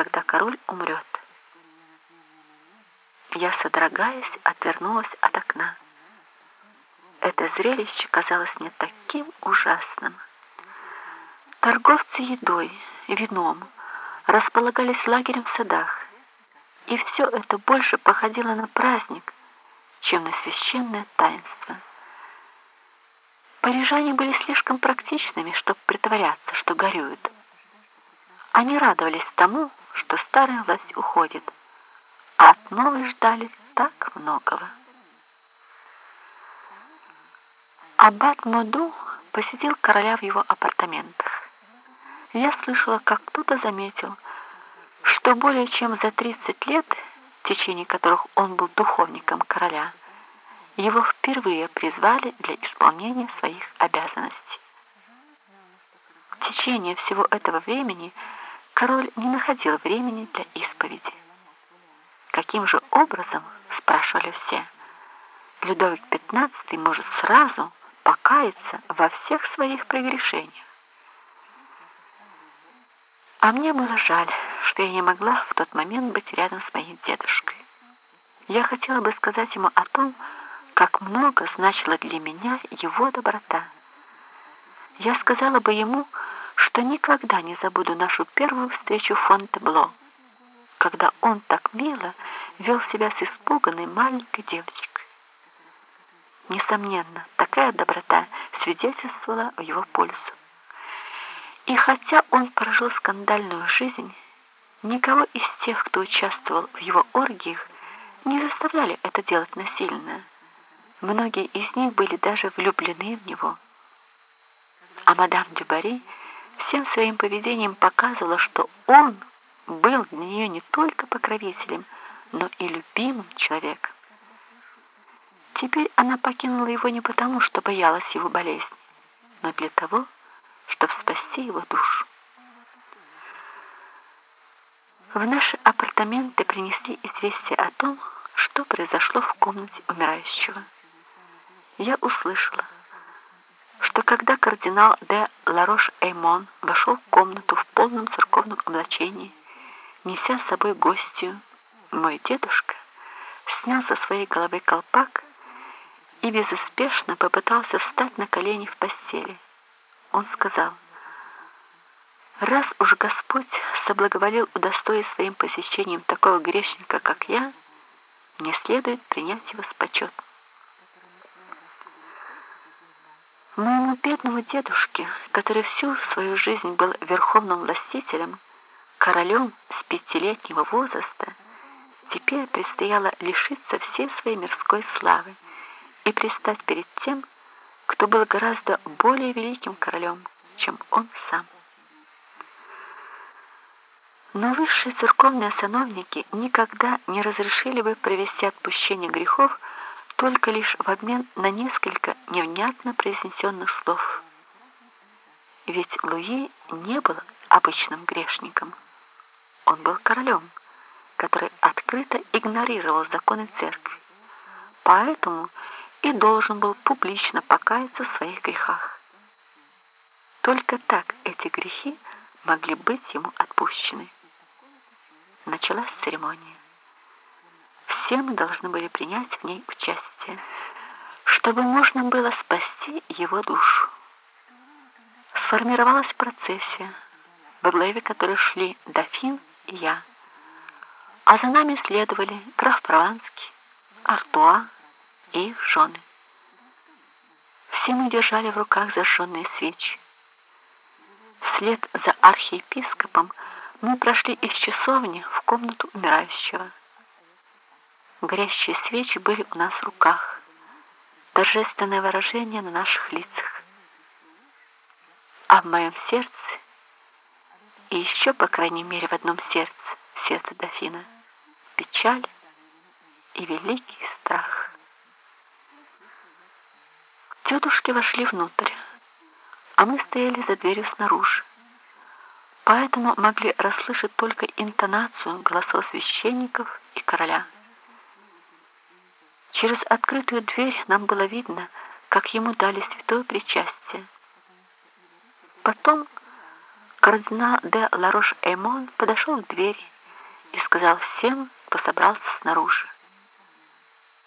когда король умрет. Я, содрогаясь, отвернулась от окна. Это зрелище казалось мне таким ужасным. Торговцы едой, вином располагались лагерем в садах, и все это больше походило на праздник, чем на священное таинство. Парижане были слишком практичными, чтобы притворяться, что горюют. Они радовались тому, что старая власть уходит, а от новой ждали так многого. Аббат Моду посетил короля в его апартаментах. Я слышала, как кто-то заметил, что более чем за 30 лет, в течение которых он был духовником короля, его впервые призвали для исполнения своих обязанностей. В течение всего этого времени король не находил времени для исповеди. Каким же образом, спрашивали все, Людовик XV может сразу покаяться во всех своих прегрешениях? А мне было жаль, что я не могла в тот момент быть рядом с моим дедушкой. Я хотела бы сказать ему о том, как много значила для меня его доброта. Я сказала бы ему, что никогда не забуду нашу первую встречу в Фонтебло, когда он так мило вел себя с испуганной маленькой девочкой. Несомненно, такая доброта свидетельствовала в его пользу. И хотя он прожил скандальную жизнь, никого из тех, кто участвовал в его оргиях, не заставляли это делать насильно. Многие из них были даже влюблены в него. А мадам Дюбари всем своим поведением показывала, что он был для нее не только покровителем, но и любимым человеком. Теперь она покинула его не потому, что боялась его болезни, но для того, чтобы спасти его душу. В наши апартаменты принесли известие о том, что произошло в комнате умирающего. Я услышала, что когда кардинал де Ларош-Эймон вошел в комнату в полном церковном облачении, неся с собой гостью, мой дедушка снял со своей головы колпак и безуспешно попытался встать на колени в постели он сказал, «Раз уж Господь соблаговолил удостоить своим посещением такого грешника, как я, мне следует принять его с почетом». Моему бедному дедушке, который всю свою жизнь был верховным властителем, королем с пятилетнего возраста, теперь предстояло лишиться всей своей мирской славы и предстать перед тем, кто был гораздо более великим королем, чем он сам. Но высшие церковные сановники никогда не разрешили бы провести отпущение грехов только лишь в обмен на несколько невнятно произнесенных слов. Ведь Луи не был обычным грешником. Он был королем, который открыто игнорировал законы церкви. Поэтому и должен был публично покаяться в своих грехах. Только так эти грехи могли быть ему отпущены. Началась церемония. Все мы должны были принять в ней участие, чтобы можно было спасти его душу. Сформировалась процессия, во главе которой шли дофин и я, а за нами следовали граф Прованский, Артуа, и их жены. Все мы держали в руках зажженные свечи. Вслед за архиепископом мы прошли из часовни в комнату умирающего. Горящие свечи были у нас в руках, торжественное выражение на наших лицах. А в моем сердце, и еще, по крайней мере, в одном сердце, сердце дофина, печаль и великий страх. Тетушки вошли внутрь, а мы стояли за дверью снаружи, поэтому могли расслышать только интонацию голосов священников и короля. Через открытую дверь нам было видно, как ему дали святое причастие. Потом кардинал де Ларош-Эймон подошел к двери и сказал всем, кто собрался снаружи.